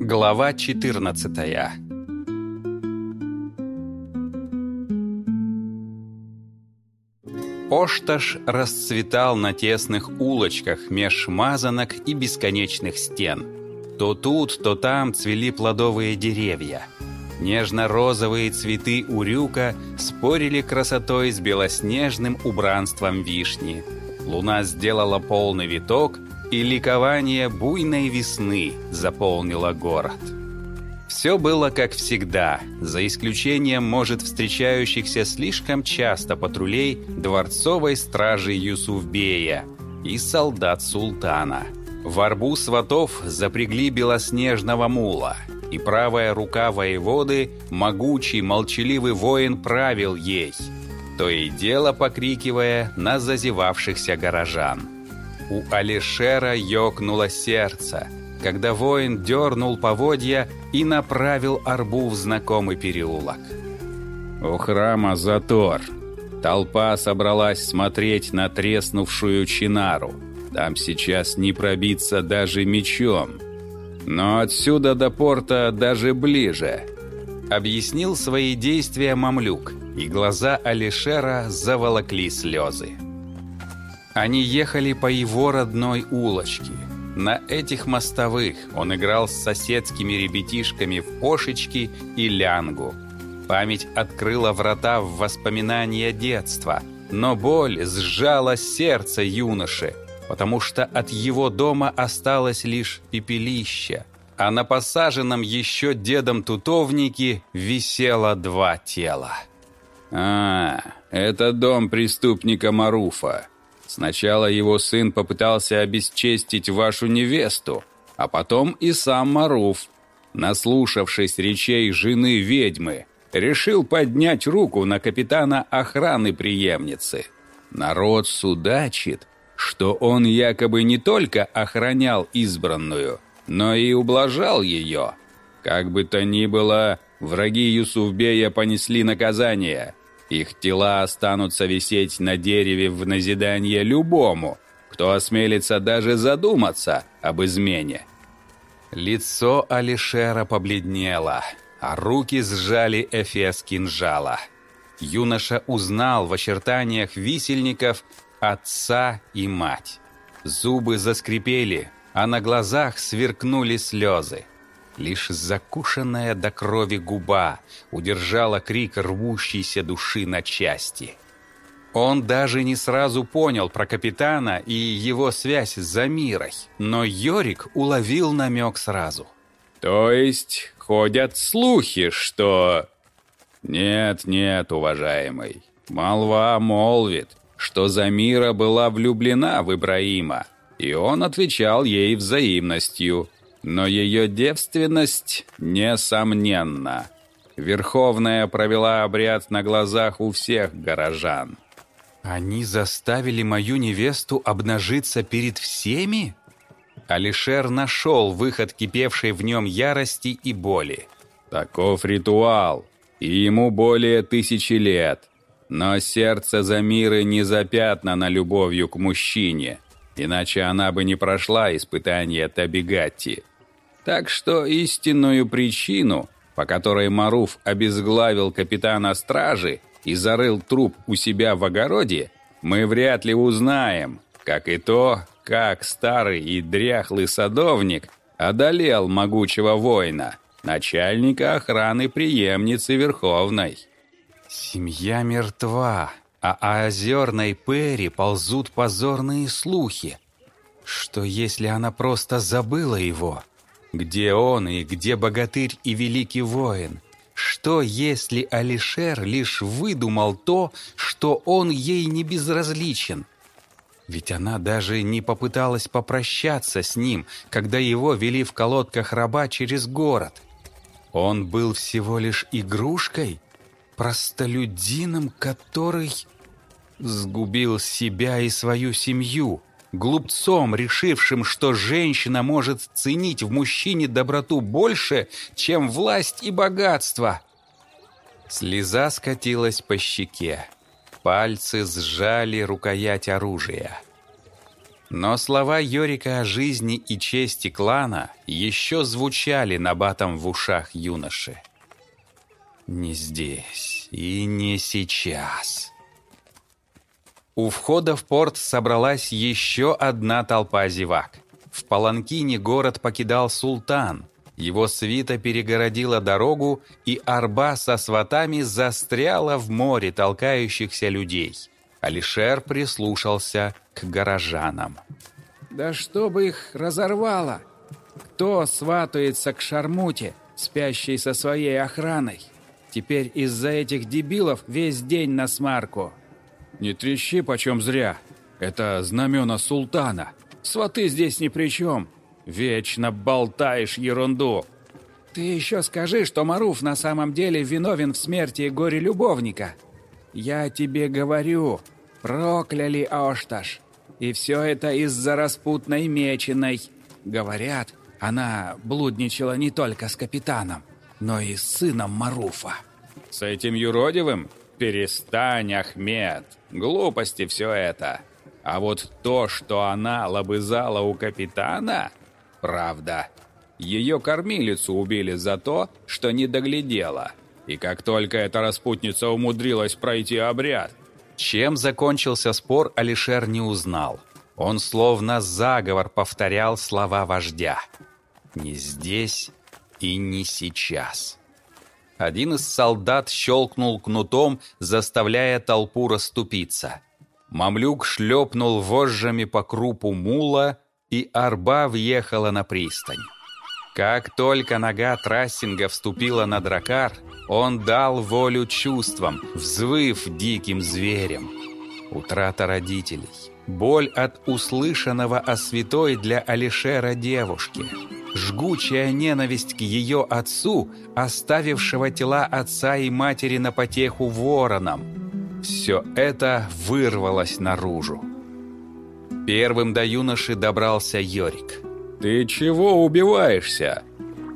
Глава 14 Ошташ расцветал на тесных улочках меж мазанок и бесконечных стен. То тут, то там цвели плодовые деревья. Нежно-розовые цветы урюка спорили красотой с белоснежным убранством вишни. Луна сделала полный виток, и ликование буйной весны заполнило город. Все было как всегда, за исключением, может, встречающихся слишком часто патрулей дворцовой стражи Юсуфбея и солдат султана. В арбу сватов запрягли белоснежного мула, и правая рука воеводы, могучий, молчаливый воин, правил ей, то и дело покрикивая на зазевавшихся горожан. У Алишера ёкнуло сердце – когда воин дернул поводья и направил арбу в знакомый переулок. У храма затор. Толпа собралась смотреть на треснувшую чинару. Там сейчас не пробиться даже мечом. Но отсюда до порта даже ближе. Объяснил свои действия мамлюк, и глаза Алишера заволокли слезы. Они ехали по его родной улочке – на этих мостовых он играл с соседскими ребятишками в кошечки и лянгу. Память открыла врата в воспоминания детства, но боль сжала сердце юноши, потому что от его дома осталось лишь пепелище, а на посаженном еще дедом тутовнике висело два тела. «А, это дом преступника Маруфа», Сначала его сын попытался обесчестить вашу невесту, а потом и сам Маруф, наслушавшись речей жены ведьмы, решил поднять руку на капитана охраны преемницы. Народ судачит, что он якобы не только охранял избранную, но и ублажал ее. Как бы то ни было, враги Юсуфбея понесли наказание – их тела останутся висеть на дереве в назидание любому, кто осмелится даже задуматься об измене. Лицо Алишера побледнело, а руки сжали эфес кинжала. Юноша узнал в очертаниях висельников отца и мать. Зубы заскрипели, а на глазах сверкнули слезы. Лишь закушенная до крови губа удержала крик рвущейся души на части. Он даже не сразу понял про капитана и его связь с Замирой, но Йорик уловил намек сразу. «То есть ходят слухи, что...» «Нет, нет, уважаемый, молва молвит, что Замира была влюблена в Ибраима, и он отвечал ей взаимностью» но ее девственность несомненна. Верховная провела обряд на глазах у всех горожан. «Они заставили мою невесту обнажиться перед всеми?» Алишер нашел выход кипевшей в нем ярости и боли. «Таков ритуал, и ему более тысячи лет. Но сердце Замиры не запятнано любовью к мужчине, иначе она бы не прошла испытание Табигатти. Так что истинную причину, по которой Маруф обезглавил капитана стражи и зарыл труп у себя в огороде, мы вряд ли узнаем, как и то, как старый и дряхлый садовник одолел могучего воина, начальника охраны преемницы Верховной. Семья мертва, а о озерной Перри ползут позорные слухи. Что если она просто забыла его? Где он и где богатырь и великий воин? Что, если Алишер лишь выдумал то, что он ей не безразличен? Ведь она даже не попыталась попрощаться с ним, когда его вели в колодках раба через город. Он был всего лишь игрушкой, простолюдином, который сгубил себя и свою семью, глупцом, решившим, что женщина может ценить в мужчине доброту больше, чем власть и богатство. Слеза скатилась по щеке. Пальцы сжали рукоять оружия. Но слова Йорика о жизни и чести клана еще звучали набатом в ушах юноши. «Не здесь и не сейчас». У входа в порт собралась еще одна толпа зевак. В Паланкине город покидал султан. Его свита перегородила дорогу, и арба со сватами застряла в море толкающихся людей. Алишер прислушался к горожанам. «Да чтобы их разорвало! Кто сватается к шармуте, спящей со своей охраной? Теперь из-за этих дебилов весь день на смарку!» «Не трещи почем зря. Это знамена султана. Сваты здесь ни при чем. Вечно болтаешь ерунду». «Ты еще скажи, что Маруф на самом деле виновен в смерти горе любовника. Я тебе говорю, прокляли Ошташ. И все это из-за распутной меченой. Говорят, она блудничала не только с капитаном, но и с сыном Маруфа». «С этим юродивым? Перестань, Ахмед!» Глупости все это. А вот то, что она лобызала у капитана, правда. Ее кормилицу убили за то, что не доглядела. И как только эта распутница умудрилась пройти обряд... Чем закончился спор, Алишер не узнал. Он словно заговор повторял слова вождя. «Не здесь и не сейчас». Один из солдат щелкнул кнутом, заставляя толпу расступиться. Мамлюк шлепнул вожжами по крупу мула, и арба въехала на пристань. Как только нога трассинга вступила на дракар, он дал волю чувствам, взвыв диким зверем. Утрата родителей. Боль от услышанного о святой для Алишера девушки – жгучая ненависть к ее отцу, оставившего тела отца и матери на потеху воронам. Все это вырвалось наружу. Первым до юноши добрался Йорик. «Ты чего убиваешься?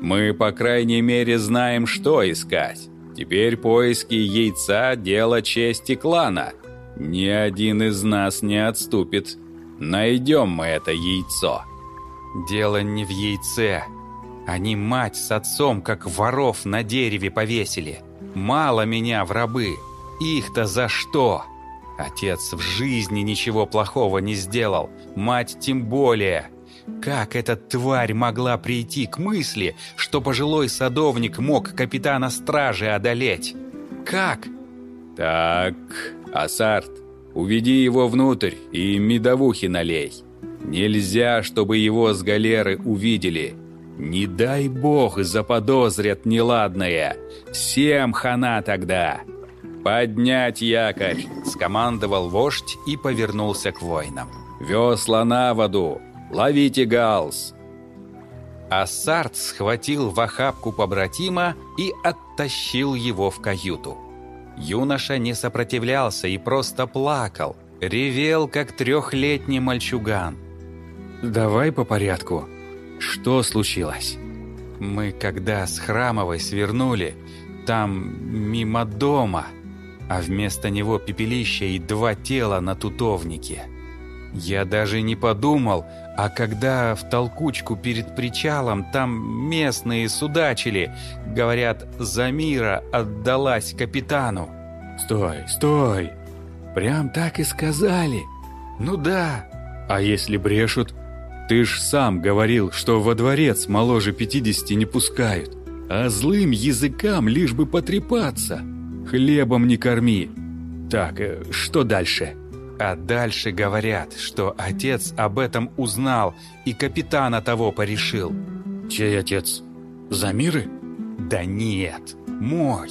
Мы, по крайней мере, знаем, что искать. Теперь поиски яйца – дело чести клана. Ни один из нас не отступит. Найдем мы это яйцо». Дело не в яйце. Они мать с отцом, как воров на дереве повесили. Мало меня в рабы. Их-то за что? Отец в жизни ничего плохого не сделал. Мать тем более. Как эта тварь могла прийти к мысли, что пожилой садовник мог капитана стражи одолеть? Как? Так, Асарт, уведи его внутрь и медовухи налей. Нельзя, чтобы его с галеры увидели. Не дай бог заподозрят неладное. Всем хана тогда. «Поднять якорь!» – скомандовал вождь и повернулся к воинам. «Весла на воду! Ловите галс!» Ассарт схватил в охапку побратима и оттащил его в каюту. Юноша не сопротивлялся и просто плакал, ревел, как трехлетний мальчуган – «Давай по порядку. Что случилось?» «Мы когда с Храмовой свернули, там мимо дома, а вместо него пепелище и два тела на тутовнике. Я даже не подумал, а когда в толкучку перед причалом там местные судачили, говорят, Замира отдалась капитану». «Стой, стой! Прям так и сказали?» «Ну да». «А если брешут?» Ты ж сам говорил, что во дворец моложе 50 не пускают. А злым языкам лишь бы потрепаться. Хлебом не корми. Так, э, что дальше? А дальше говорят, что отец об этом узнал и капитана того порешил. Чей отец? Замиры? Да нет, мой.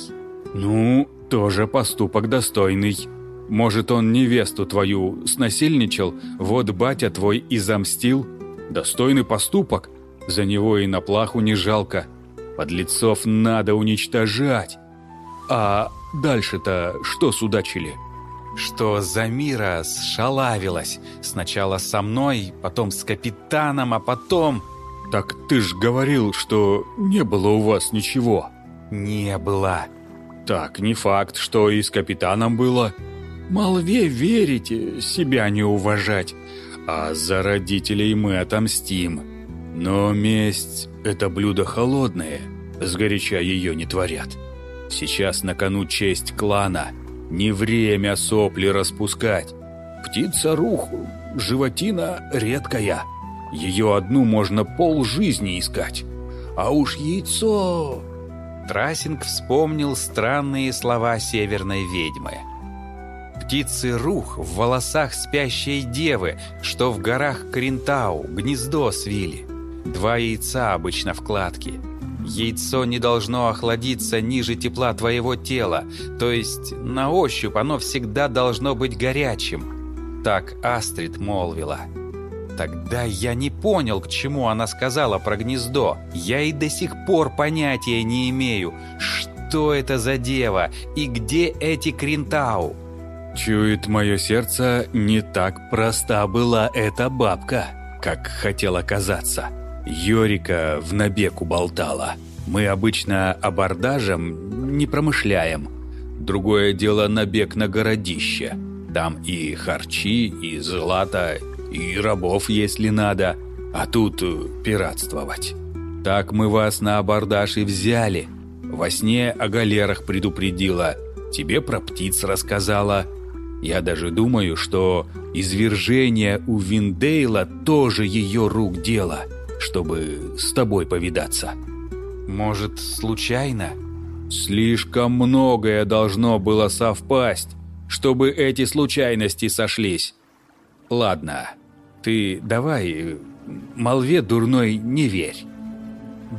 Ну, тоже поступок достойный. Может, он невесту твою снасильничал, вот батя твой и замстил? Достойный поступок. За него и на плаху не жалко. Подлецов надо уничтожать. А дальше-то что судачили? Что Замира сшалавилась. Сначала со мной, потом с капитаном, а потом... Так ты ж говорил, что не было у вас ничего. Не было. Так, не факт, что и с капитаном было. Молве верите, себя не уважать. А за родителей мы отомстим. Но месть — это блюдо холодное, сгоряча ее не творят. Сейчас на кону честь клана, не время сопли распускать. Птица рух, животина редкая. Ее одну можно пол жизни искать. А уж яйцо... Трасинг вспомнил странные слова северной ведьмы. Птицы рух в волосах спящей девы, что в горах Кринтау гнездо свили. Два яйца обычно в кладке. Яйцо не должно охладиться ниже тепла твоего тела, то есть на ощупь оно всегда должно быть горячим. Так Астрид молвила. Тогда я не понял, к чему она сказала про гнездо. Я и до сих пор понятия не имею, что это за дева и где эти Кринтау. Чует мое сердце, не так проста была эта бабка, как хотела казаться. Йорика в набег уболтала. Мы обычно абордажем не промышляем. Другое дело набег на городище. Там и харчи, и злато, и рабов, если надо, а тут э, пиратствовать. Так мы вас на абордаж и взяли. Во сне о галерах предупредила, тебе про птиц рассказала. Я даже думаю, что извержение у Виндейла тоже ее рук дело, чтобы с тобой повидаться. Может, случайно? Слишком многое должно было совпасть, чтобы эти случайности сошлись. Ладно, ты давай, молве дурной не верь.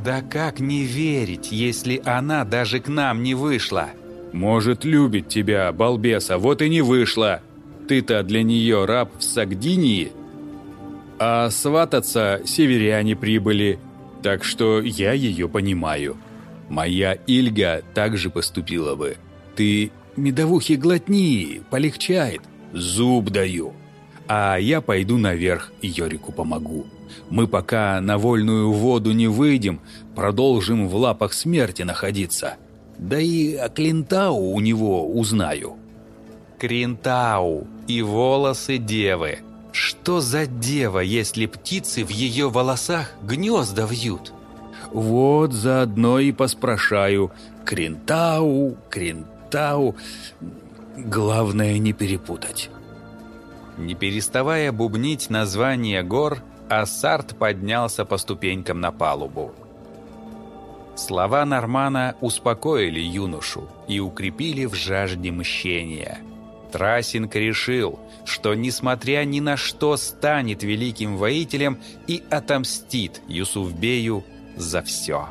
Да как не верить, если она даже к нам не вышла? Может, любит тебя, балбеса, вот и не вышла. Ты-то для нее раб в Сагдинии. А свататься северяне прибыли, так что я ее понимаю. Моя Ильга также поступила бы. Ты медовухи глотни, полегчает. Зуб даю. А я пойду наверх Йорику помогу. Мы пока на вольную воду не выйдем, продолжим в лапах смерти находиться. Да и о Клинтау у него узнаю. Кринтау и волосы девы. Что за дева, если птицы в ее волосах гнезда вьют? Вот заодно и поспрашаю. Кринтау, Кринтау. Главное не перепутать. Не переставая бубнить название гор, Ассарт поднялся по ступенькам на палубу. Слова Нормана успокоили юношу и укрепили в жажде мщения. Трасинг решил, что, несмотря ни на что, станет великим воителем и отомстит Юсуфбею за все.